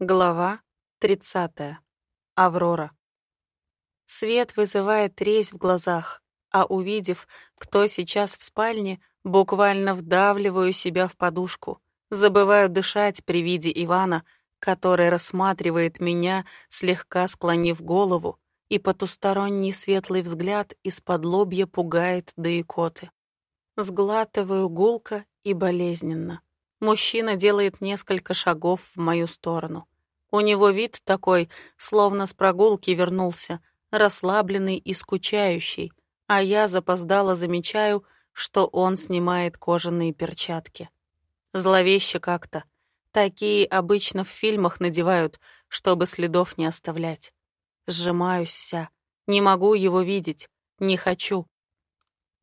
Глава 30. Аврора. Свет вызывает трезь в глазах, а увидев, кто сейчас в спальне, буквально вдавливаю себя в подушку. Забываю дышать при виде Ивана, который рассматривает меня, слегка склонив голову, и потусторонний светлый взгляд из-под лобья пугает до икоты. Сглатываю гулко и болезненно. Мужчина делает несколько шагов в мою сторону. У него вид такой, словно с прогулки вернулся, расслабленный и скучающий, а я запоздало замечаю, что он снимает кожаные перчатки. Зловеще как-то. Такие обычно в фильмах надевают, чтобы следов не оставлять. Сжимаюсь вся. Не могу его видеть. Не хочу.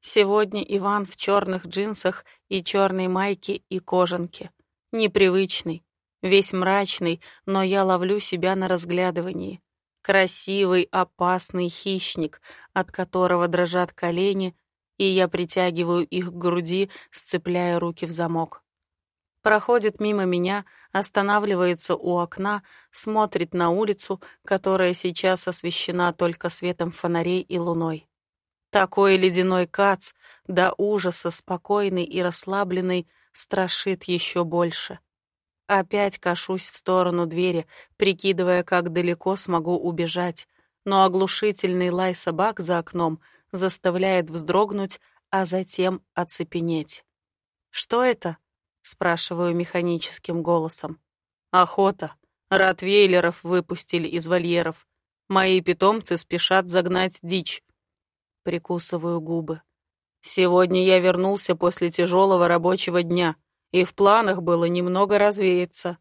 Сегодня Иван в черных джинсах и черной майке и кожанке. Непривычный, весь мрачный, но я ловлю себя на разглядывании. Красивый, опасный хищник, от которого дрожат колени, и я притягиваю их к груди, сцепляя руки в замок. Проходит мимо меня, останавливается у окна, смотрит на улицу, которая сейчас освещена только светом фонарей и луной. Такой ледяной кац, до ужаса спокойный и расслабленный, страшит еще больше. Опять кашусь в сторону двери, прикидывая, как далеко смогу убежать, но оглушительный лай собак за окном заставляет вздрогнуть, а затем оцепенеть. «Что это?» — спрашиваю механическим голосом. «Охота. Ротвейлеров выпустили из вольеров. Мои питомцы спешат загнать дичь. Прикусываю губы. Сегодня я вернулся после тяжелого рабочего дня, и в планах было немного развеяться.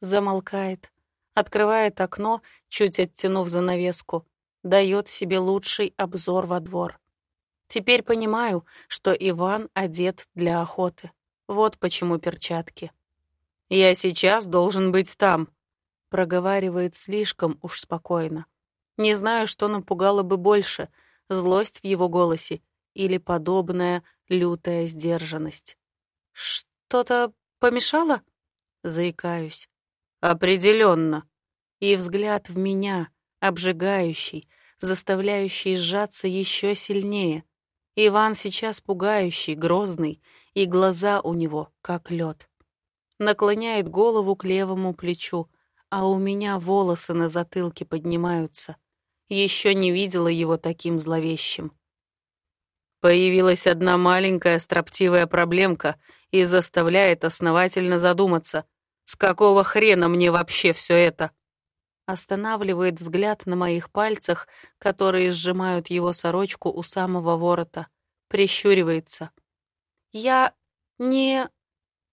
Замолкает, открывает окно, чуть оттянув занавеску, дает себе лучший обзор во двор. Теперь понимаю, что Иван одет для охоты. Вот почему перчатки. «Я сейчас должен быть там», — проговаривает слишком уж спокойно. Не знаю, что напугало бы больше — злость в его голосе или подобная лютая сдержанность. «Что-то помешало?» Заикаюсь. «Определенно». И взгляд в меня, обжигающий, заставляющий сжаться еще сильнее. Иван сейчас пугающий, грозный, и глаза у него как лед. Наклоняет голову к левому плечу, а у меня волосы на затылке поднимаются — еще не видела его таким зловещим. Появилась одна маленькая строптивая проблемка и заставляет основательно задуматься, с какого хрена мне вообще все это? Останавливает взгляд на моих пальцах, которые сжимают его сорочку у самого ворота. Прищуривается. «Я не...»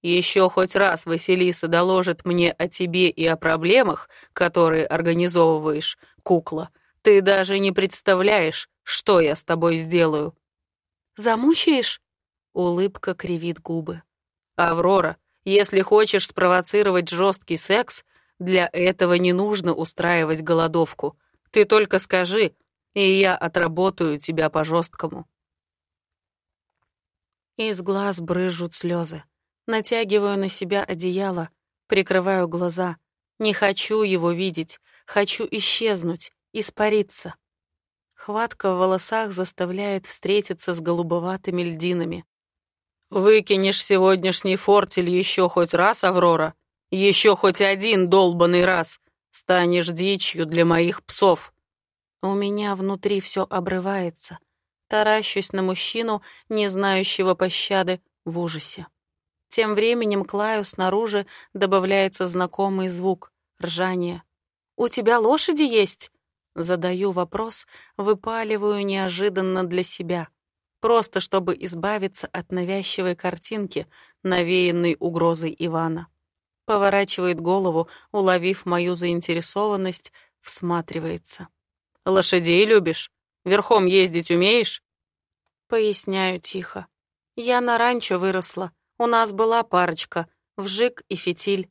«Еще хоть раз Василиса доложит мне о тебе и о проблемах, которые организовываешь, кукла, ты даже не представляешь, что я с тобой сделаю. Замучаешь? Улыбка кривит губы. Аврора, если хочешь спровоцировать жесткий секс, для этого не нужно устраивать голодовку. Ты только скажи, и я отработаю тебя по-жесткому. Из глаз брызжут слезы. Натягиваю на себя одеяло, прикрываю глаза. Не хочу его видеть, хочу исчезнуть, испариться. Хватка в волосах заставляет встретиться с голубоватыми льдинами. «Выкинешь сегодняшний фортель еще хоть раз, Аврора? Еще хоть один долбанный раз? Станешь дичью для моих псов!» У меня внутри все обрывается. Таращусь на мужчину, не знающего пощады, в ужасе. Тем временем Клаю снаружи добавляется знакомый звук — ржание. «У тебя лошади есть?» Задаю вопрос, выпаливаю неожиданно для себя. Просто чтобы избавиться от навязчивой картинки, навеянной угрозой Ивана. Поворачивает голову, уловив мою заинтересованность, всматривается. «Лошадей любишь? Верхом ездить умеешь?» Поясняю тихо. «Я на ранчо выросла. У нас была парочка, вжик и фитиль».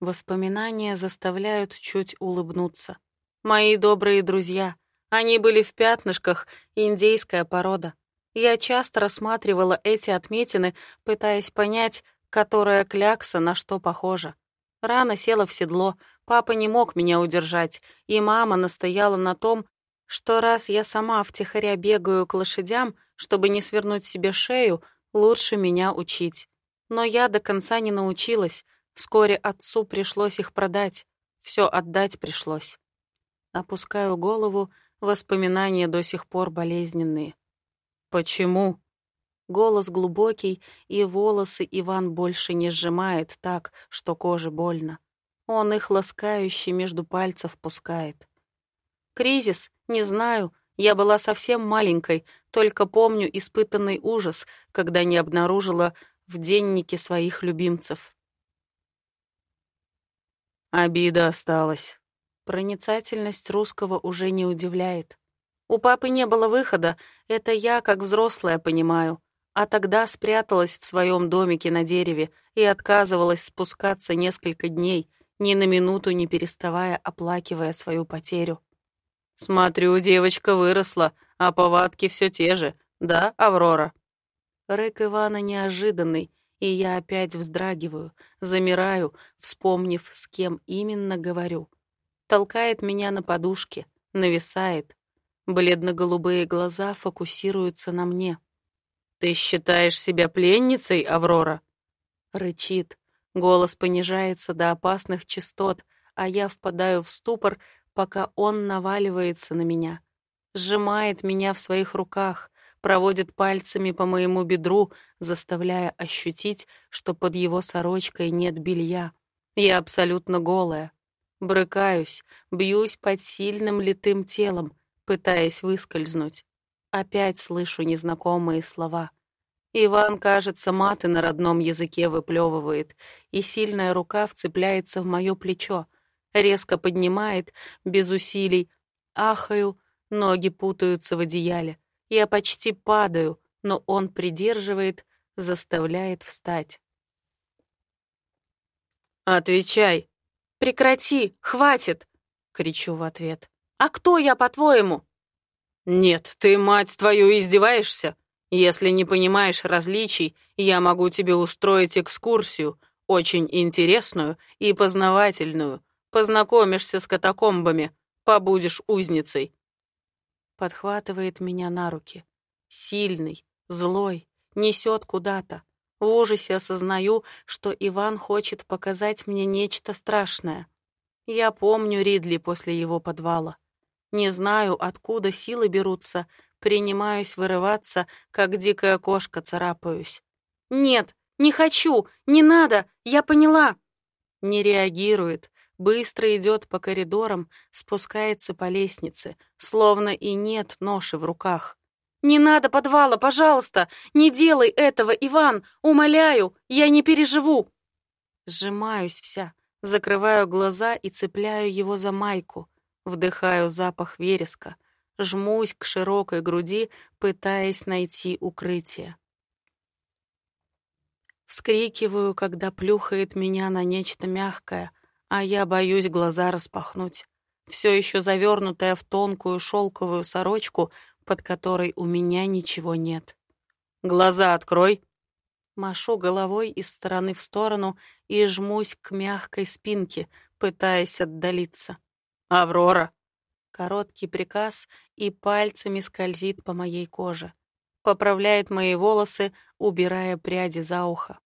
Воспоминания заставляют чуть улыбнуться. Мои добрые друзья. Они были в пятнышках, индейская порода. Я часто рассматривала эти отметины, пытаясь понять, которая клякса на что похожа. Рано села в седло, папа не мог меня удержать, и мама настояла на том, что раз я сама втихаря бегаю к лошадям, чтобы не свернуть себе шею, лучше меня учить. Но я до конца не научилась, вскоре отцу пришлось их продать, все отдать пришлось. Опускаю голову, воспоминания до сих пор болезненные. «Почему?» Голос глубокий, и волосы Иван больше не сжимает так, что коже больно. Он их ласкающе между пальцев пускает. Кризис? Не знаю. Я была совсем маленькой, только помню испытанный ужас, когда не обнаружила в деннике своих любимцев. Обида осталась. Проницательность русского уже не удивляет. У папы не было выхода, это я, как взрослая, понимаю а тогда спряталась в своем домике на дереве и отказывалась спускаться несколько дней, ни на минуту не переставая оплакивая свою потерю. «Смотрю, девочка выросла, а повадки все те же, да, Аврора?» Рэк Ивана неожиданный, и я опять вздрагиваю, замираю, вспомнив, с кем именно говорю. Толкает меня на подушке, нависает. Бледно-голубые глаза фокусируются на мне. «Ты считаешь себя пленницей, Аврора?» Рычит. Голос понижается до опасных частот, а я впадаю в ступор, пока он наваливается на меня. Сжимает меня в своих руках, проводит пальцами по моему бедру, заставляя ощутить, что под его сорочкой нет белья. Я абсолютно голая. Брыкаюсь, бьюсь под сильным литым телом, пытаясь выскользнуть. Опять слышу незнакомые слова. Иван, кажется, маты на родном языке выплевывает, и сильная рука вцепляется в мое плечо, резко поднимает, без усилий. Ахаю, ноги путаются в одеяле. Я почти падаю, но он придерживает, заставляет встать. «Отвечай!» «Прекрати! Хватит!» — кричу в ответ. «А кто я, по-твоему?» «Нет, ты, мать твою, издеваешься? Если не понимаешь различий, я могу тебе устроить экскурсию, очень интересную и познавательную. Познакомишься с катакомбами, побудешь узницей». Подхватывает меня на руки. Сильный, злой, несет куда-то. В ужасе осознаю, что Иван хочет показать мне нечто страшное. Я помню Ридли после его подвала. Не знаю, откуда силы берутся, принимаюсь вырываться, как дикая кошка царапаюсь. «Нет, не хочу, не надо, я поняла!» Не реагирует, быстро идет по коридорам, спускается по лестнице, словно и нет ноши в руках. «Не надо подвала, пожалуйста! Не делай этого, Иван! Умоляю! Я не переживу!» Сжимаюсь вся, закрываю глаза и цепляю его за майку. Вдыхаю запах вереска, жмусь к широкой груди, пытаясь найти укрытие. Вскрикиваю, когда плюхает меня на нечто мягкое, а я боюсь глаза распахнуть. Все еще завернутая в тонкую шелковую сорочку, под которой у меня ничего нет. «Глаза открой!» Машу головой из стороны в сторону и жмусь к мягкой спинке, пытаясь отдалиться. «Аврора!» Короткий приказ и пальцами скользит по моей коже. Поправляет мои волосы, убирая пряди за ухо.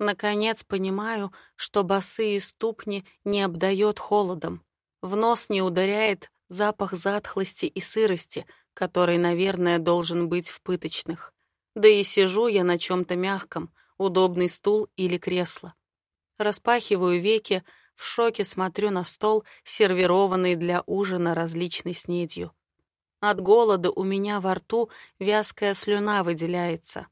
Наконец понимаю, что босые ступни не обдает холодом. В нос не ударяет запах затхлости и сырости, который, наверное, должен быть в пыточных. Да и сижу я на чем-то мягком, удобный стул или кресло. Распахиваю веки, в шоке смотрю на стол, сервированный для ужина различной снедью. От голода у меня во рту вязкая слюна выделяется.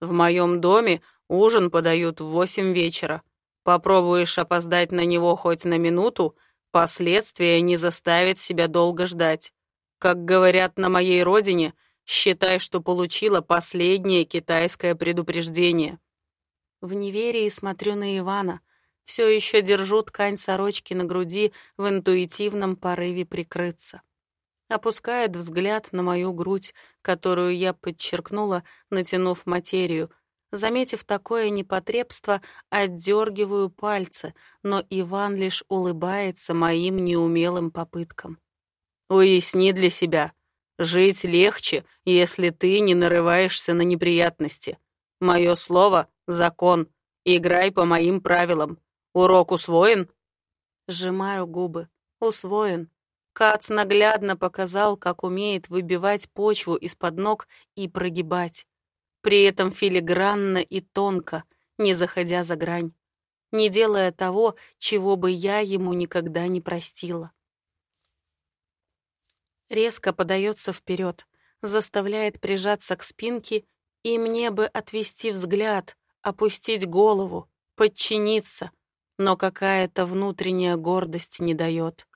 В моем доме ужин подают в восемь вечера. Попробуешь опоздать на него хоть на минуту, последствия не заставят себя долго ждать. Как говорят на моей родине, считай, что получила последнее китайское предупреждение. В неверии смотрю на Ивана — все еще держу ткань сорочки на груди в интуитивном порыве прикрыться. Опускает взгляд на мою грудь, которую я подчеркнула, натянув материю, Заметив такое непотребство, отдергиваю пальцы, но Иван лишь улыбается моим неумелым попыткам. «Уясни для себя. Жить легче, если ты не нарываешься на неприятности. Мое слово — закон. Играй по моим правилам. Урок усвоен?» Сжимаю губы. Усвоен. Кац наглядно показал, как умеет выбивать почву из-под ног и прогибать при этом филигранно и тонко, не заходя за грань, не делая того, чего бы я ему никогда не простила. Резко подается вперед, заставляет прижаться к спинке, и мне бы отвести взгляд, опустить голову, подчиниться, но какая-то внутренняя гордость не дает.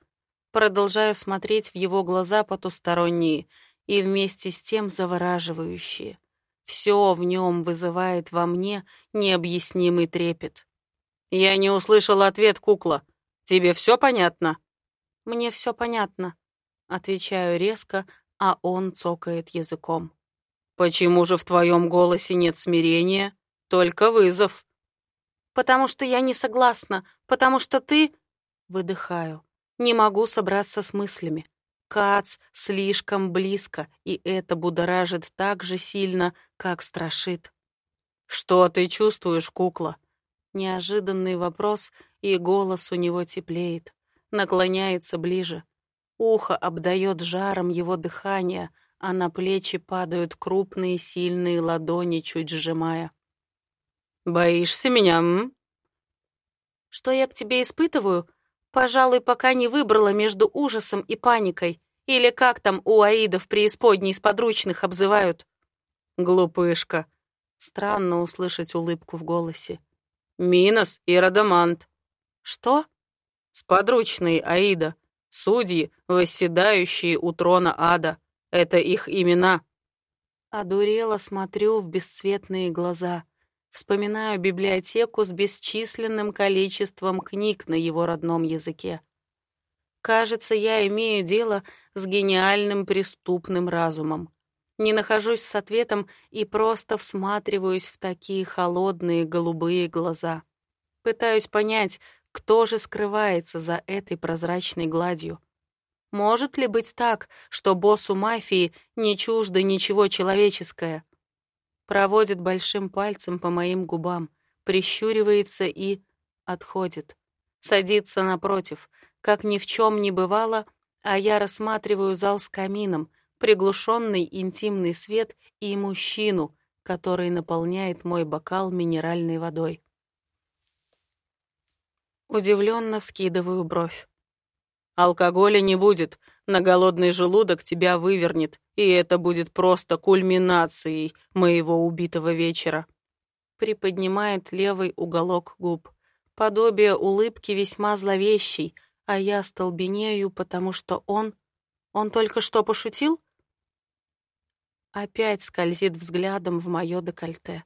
Продолжаю смотреть в его глаза потусторонние и вместе с тем завораживающие. Все в нем вызывает во мне необъяснимый трепет. «Я не услышал ответ, кукла. Тебе все понятно?» «Мне все понятно», — отвечаю резко, а он цокает языком. «Почему же в твоем голосе нет смирения, только вызов?» «Потому что я не согласна, потому что ты...» Выдыхаю. Не могу собраться с мыслями. Кац слишком близко, и это будоражит так же сильно, как страшит. «Что ты чувствуешь, кукла?» Неожиданный вопрос, и голос у него теплеет. Наклоняется ближе. Ухо обдает жаром его дыхания, а на плечи падают крупные сильные ладони, чуть сжимая. «Боишься меня, м?» «Что я к тебе испытываю?» Пожалуй, пока не выбрала между ужасом и паникой. Или как там у аидов преисподней с подручных обзывают. Глупышка. Странно услышать улыбку в голосе. Минос и Радамант. Что? Сподручные Аида. Судьи, восседающие у трона ада. Это их имена. Одурела смотрю в бесцветные глаза. Вспоминаю библиотеку с бесчисленным количеством книг на его родном языке. Кажется, я имею дело с гениальным преступным разумом. Не нахожусь с ответом и просто всматриваюсь в такие холодные голубые глаза. Пытаюсь понять, кто же скрывается за этой прозрачной гладью. Может ли быть так, что боссу мафии не чуждо ничего человеческое? Проводит большим пальцем по моим губам, прищуривается и отходит. Садится напротив, как ни в чем не бывало, а я рассматриваю зал с камином, приглушенный интимный свет и мужчину, который наполняет мой бокал минеральной водой. Удивленно вскидываю бровь. Алкоголя не будет, на голодный желудок тебя вывернет, и это будет просто кульминацией моего убитого вечера. Приподнимает левый уголок губ. Подобие улыбки весьма зловещей, а я столбенею, потому что он... Он только что пошутил? Опять скользит взглядом в мое декольте.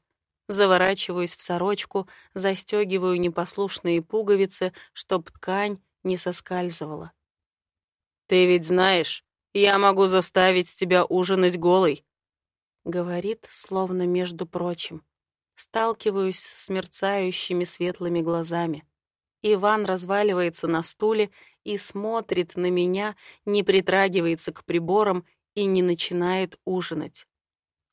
Заворачиваюсь в сорочку, застегиваю непослушные пуговицы, чтоб ткань не соскальзывала. «Ты ведь знаешь, я могу заставить тебя ужинать голой», — говорит, словно между прочим. Сталкиваюсь с мерцающими светлыми глазами. Иван разваливается на стуле и смотрит на меня, не притрагивается к приборам и не начинает ужинать.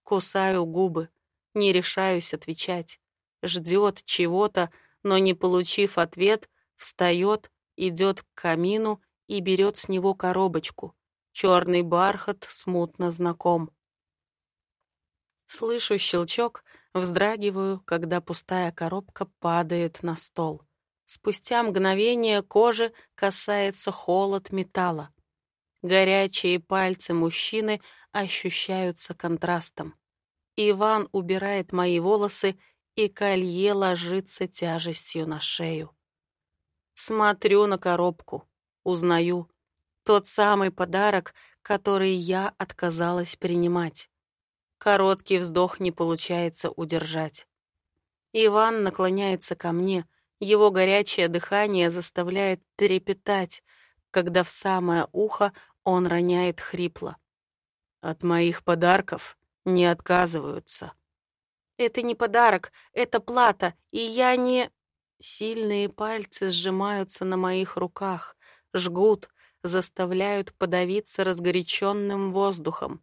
Кусаю губы, не решаюсь отвечать. Ждет чего-то, но, не получив ответ, встает, идет к камину и берет с него коробочку. Черный бархат смутно знаком. Слышу щелчок, вздрагиваю, когда пустая коробка падает на стол. Спустя мгновение кожи касается холод металла. Горячие пальцы мужчины ощущаются контрастом. Иван убирает мои волосы, и колье ложится тяжестью на шею. Смотрю на коробку. Узнаю. Тот самый подарок, который я отказалась принимать. Короткий вздох не получается удержать. Иван наклоняется ко мне. Его горячее дыхание заставляет трепетать, когда в самое ухо он роняет хрипло. От моих подарков не отказываются. Это не подарок, это плата, и я не...» Сильные пальцы сжимаются на моих руках, жгут, заставляют подавиться разгоряченным воздухом.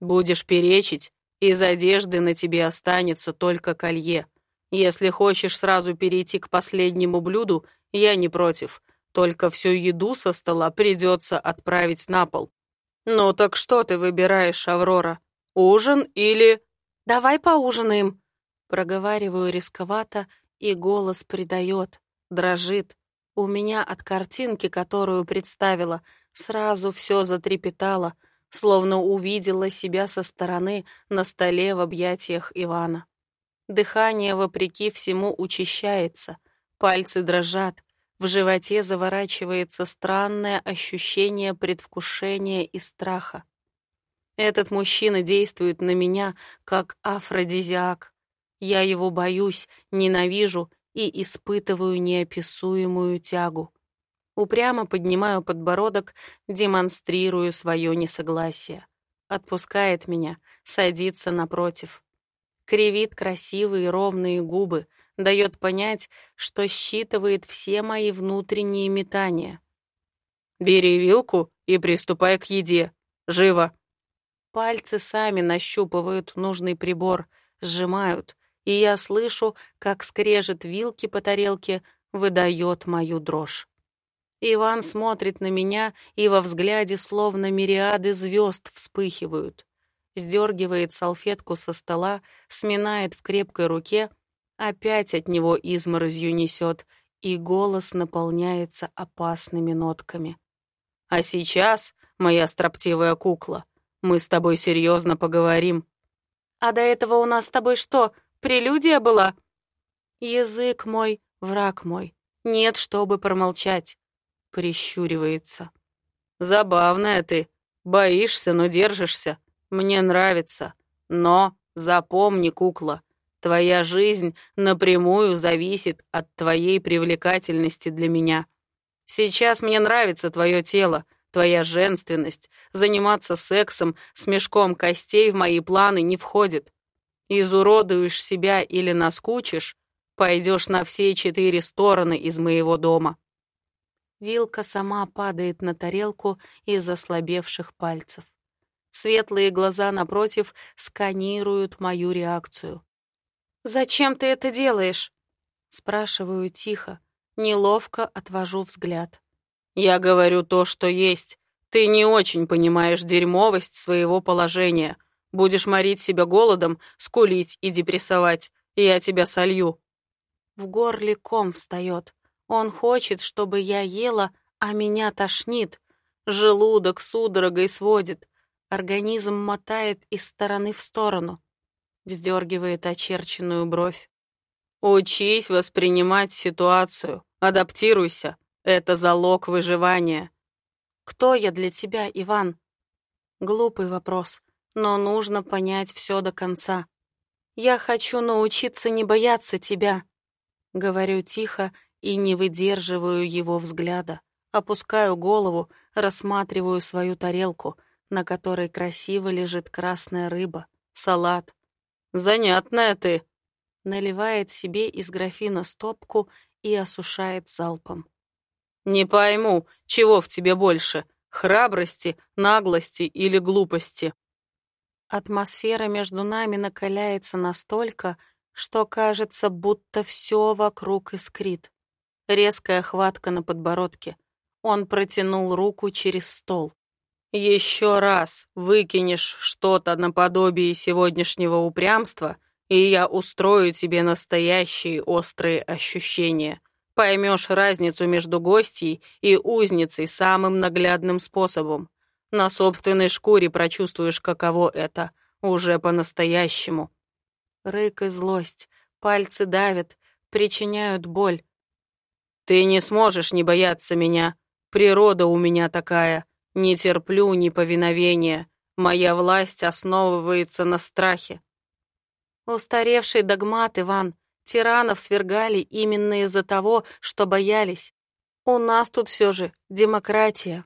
«Будешь перечить, из одежды на тебе останется только колье. Если хочешь сразу перейти к последнему блюду, я не против. Только всю еду со стола придется отправить на пол. Ну так что ты выбираешь, Аврора? Ужин или... Давай поужинаем. Проговариваю рисковато, и голос придает, дрожит. У меня от картинки, которую представила, сразу все затрепетало, словно увидела себя со стороны на столе в объятиях Ивана. Дыхание, вопреки всему, учащается, пальцы дрожат, в животе заворачивается странное ощущение предвкушения и страха. Этот мужчина действует на меня как афродизиак. Я его боюсь, ненавижу и испытываю неописуемую тягу. Упрямо поднимаю подбородок, демонстрирую свое несогласие. Отпускает меня, садится напротив кривит красивые ровные губы, дает понять, что считывает все мои внутренние метания. «Бери вилку и приступай к еде. Живо!» Пальцы сами нащупывают нужный прибор, сжимают, и я слышу, как скрежет вилки по тарелке, выдает мою дрожь. Иван смотрит на меня, и во взгляде словно мириады звезд вспыхивают сдергивает салфетку со стола, сминает в крепкой руке, опять от него изморозью несет, и голос наполняется опасными нотками. «А сейчас, моя строптивая кукла, мы с тобой серьезно поговорим». «А до этого у нас с тобой что, прелюдия была?» «Язык мой, враг мой, нет, чтобы промолчать», — прищуривается. «Забавная ты, боишься, но держишься. Мне нравится. Но запомни, кукла, твоя жизнь напрямую зависит от твоей привлекательности для меня. Сейчас мне нравится твое тело, твоя женственность. Заниматься сексом с мешком костей в мои планы не входит. Изуродуешь себя или наскучишь, пойдешь на все четыре стороны из моего дома. Вилка сама падает на тарелку из ослабевших пальцев. Светлые глаза напротив сканируют мою реакцию. «Зачем ты это делаешь?» Спрашиваю тихо, неловко отвожу взгляд. «Я говорю то, что есть. Ты не очень понимаешь дерьмовость своего положения. Будешь морить себя голодом, скулить и депрессовать. Я тебя солью». В горле ком встает. Он хочет, чтобы я ела, а меня тошнит. Желудок судорогой сводит. Организм мотает из стороны в сторону, вздергивает очерченную бровь. «Учись воспринимать ситуацию, адаптируйся. Это залог выживания». «Кто я для тебя, Иван?» Глупый вопрос, но нужно понять все до конца. «Я хочу научиться не бояться тебя», — говорю тихо и не выдерживаю его взгляда. Опускаю голову, рассматриваю свою тарелку — на которой красиво лежит красная рыба, салат. «Занятная ты!» Наливает себе из графина стопку и осушает залпом. «Не пойму, чего в тебе больше, храбрости, наглости или глупости?» Атмосфера между нами накаляется настолько, что кажется, будто все вокруг искрит. Резкая хватка на подбородке. Он протянул руку через стол. Еще раз выкинешь что-то наподобие сегодняшнего упрямства, и я устрою тебе настоящие острые ощущения. Поймешь разницу между гостьей и узницей самым наглядным способом. На собственной шкуре прочувствуешь, каково это, уже по-настоящему. Рык и злость, пальцы давят, причиняют боль. Ты не сможешь не бояться меня. Природа у меня такая. Не терплю неповиновения. Моя власть основывается на страхе. Устаревший догмат, Иван. Тиранов свергали именно из-за того, что боялись. У нас тут все же демократия.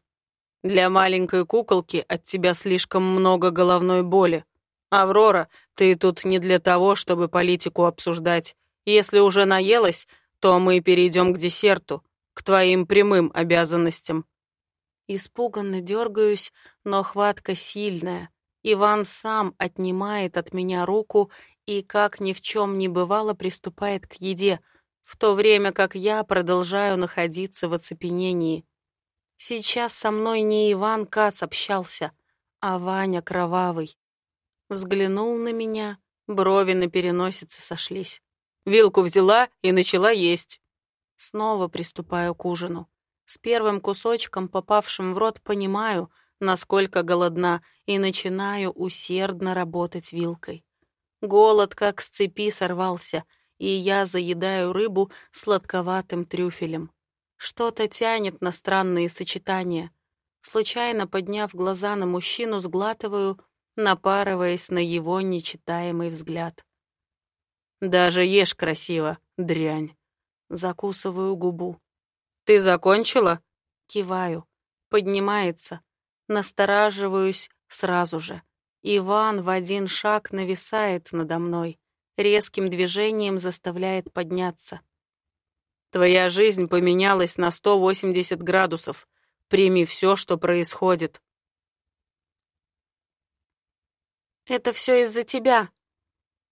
Для маленькой куколки от тебя слишком много головной боли. «Аврора, ты тут не для того, чтобы политику обсуждать. Если уже наелась, то мы перейдем к десерту, к твоим прямым обязанностям». Испуганно дергаюсь, но хватка сильная. Иван сам отнимает от меня руку и, как ни в чем не бывало, приступает к еде, в то время как я продолжаю находиться в оцепенении. Сейчас со мной не Иван Кац общался, а Ваня Кровавый. Взглянул на меня, брови на переносице сошлись. Вилку взяла и начала есть. Снова приступаю к ужину. С первым кусочком, попавшим в рот, понимаю, насколько голодна, и начинаю усердно работать вилкой. Голод как с цепи сорвался, и я заедаю рыбу сладковатым трюфелем. Что-то тянет на странные сочетания. Случайно подняв глаза на мужчину, сглатываю, напарываясь на его нечитаемый взгляд. «Даже ешь красиво, дрянь!» Закусываю губу. «Ты закончила?» Киваю. Поднимается. Настораживаюсь сразу же. Иван в один шаг нависает надо мной. Резким движением заставляет подняться. Твоя жизнь поменялась на 180 градусов. Прими все, что происходит. «Это все из-за тебя?»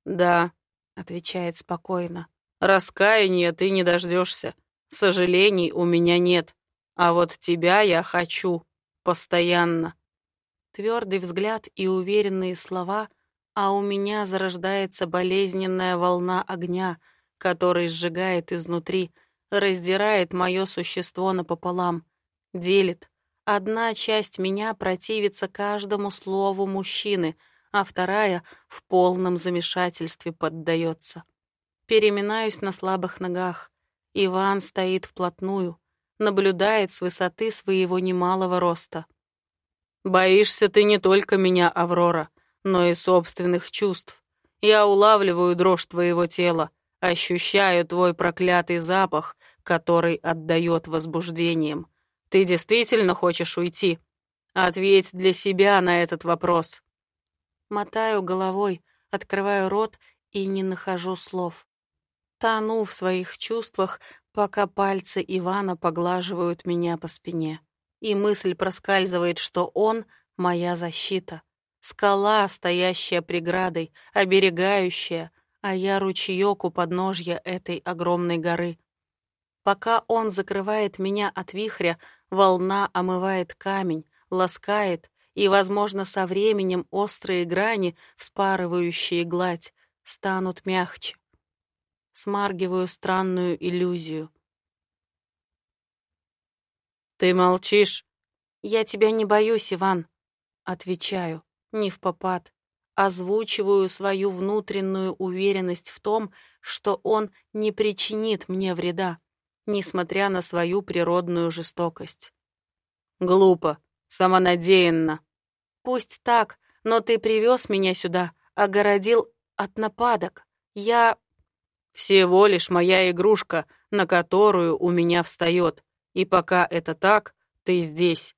«Да», — отвечает спокойно. «Раскаяния ты не дождешься. Сожалений у меня нет. А вот тебя я хочу. Постоянно». Твердый взгляд и уверенные слова, а у меня зарождается болезненная волна огня, который сжигает изнутри, раздирает мое существо напополам, делит. Одна часть меня противится каждому слову мужчины, а вторая в полном замешательстве поддается. Переминаюсь на слабых ногах. Иван стоит вплотную, наблюдает с высоты своего немалого роста. «Боишься ты не только меня, Аврора, но и собственных чувств. Я улавливаю дрожь твоего тела, ощущаю твой проклятый запах, который отдает возбуждением. Ты действительно хочешь уйти? Ответь для себя на этот вопрос. Мотаю головой, открываю рот и не нахожу слов. Тону в своих чувствах, пока пальцы Ивана поглаживают меня по спине. И мысль проскальзывает, что он — моя защита. Скала, стоящая преградой, оберегающая, а я ручеёк у подножья этой огромной горы. Пока он закрывает меня от вихря, волна омывает камень, ласкает, и, возможно, со временем острые грани, вспарывающие гладь, станут мягче. Смаргиваю странную иллюзию. «Ты молчишь?» «Я тебя не боюсь, Иван», — отвечаю, не в попад. Озвучиваю свою внутреннюю уверенность в том, что он не причинит мне вреда несмотря на свою природную жестокость. Глупо, самонадеянно. Пусть так, но ты привез меня сюда, огородил от нападок. Я... Всего лишь моя игрушка, на которую у меня встает. И пока это так, ты здесь.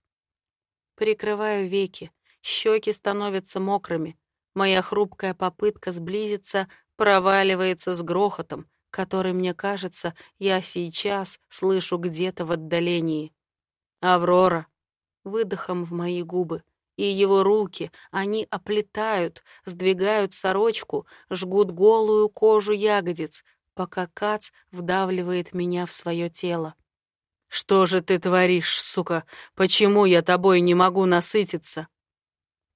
Прикрываю веки, щеки становятся мокрыми. Моя хрупкая попытка сблизиться проваливается с грохотом, который, мне кажется, я сейчас слышу где-то в отдалении. «Аврора!» Выдохом в мои губы. И его руки, они оплетают, сдвигают сорочку, жгут голую кожу ягодиц, пока Кац вдавливает меня в свое тело. «Что же ты творишь, сука? Почему я тобой не могу насытиться?»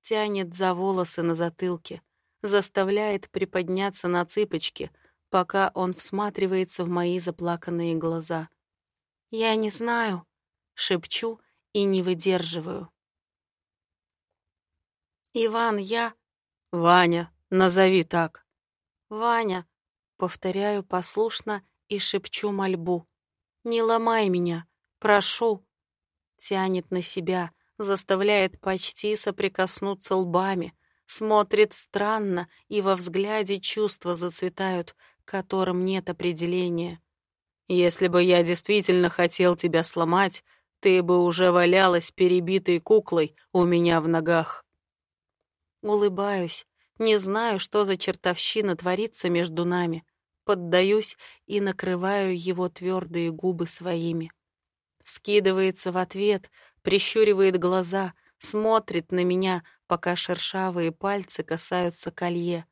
Тянет за волосы на затылке, заставляет приподняться на цыпочки — пока он всматривается в мои заплаканные глаза. «Я не знаю», — шепчу и не выдерживаю. «Иван, я...» «Ваня, назови так». «Ваня», — повторяю послушно и шепчу мольбу. «Не ломай меня, прошу». Тянет на себя, заставляет почти соприкоснуться лбами, смотрит странно, и во взгляде чувства зацветают, которым нет определения. Если бы я действительно хотел тебя сломать, ты бы уже валялась перебитой куклой у меня в ногах. Улыбаюсь, Не знаю, что за чертовщина творится между нами. Поддаюсь и накрываю его твердые губы своими. Вскидывается в ответ, прищуривает глаза, смотрит на меня, пока шершавые пальцы касаются колье.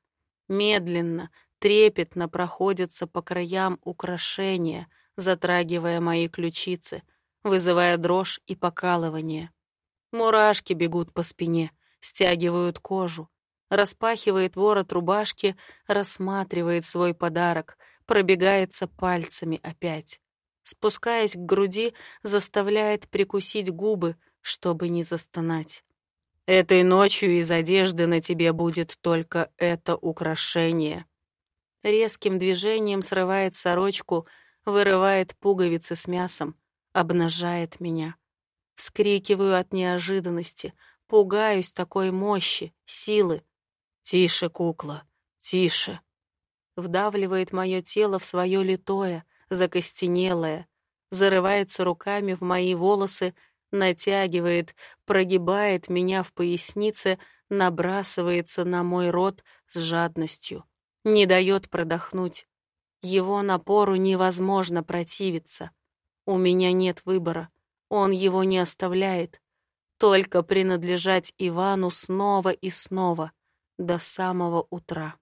Медленно, трепетно проходятся по краям украшения, затрагивая мои ключицы, вызывая дрожь и покалывание. Мурашки бегут по спине, стягивают кожу. Распахивает ворот рубашки, рассматривает свой подарок, пробегается пальцами опять. Спускаясь к груди, заставляет прикусить губы, чтобы не застонать. Этой ночью из одежды на тебе будет только это украшение. Резким движением срывает сорочку, вырывает пуговицы с мясом, обнажает меня. Вскрикиваю от неожиданности, пугаюсь такой мощи, силы. «Тише, кукла, тише!» Вдавливает мое тело в свое литое, закостенелое, зарывается руками в мои волосы, натягивает, прогибает меня в пояснице, набрасывается на мой рот с жадностью, не дает продохнуть. Его напору невозможно противиться. У меня нет выбора. Он его не оставляет. Только принадлежать Ивану снова и снова, до самого утра.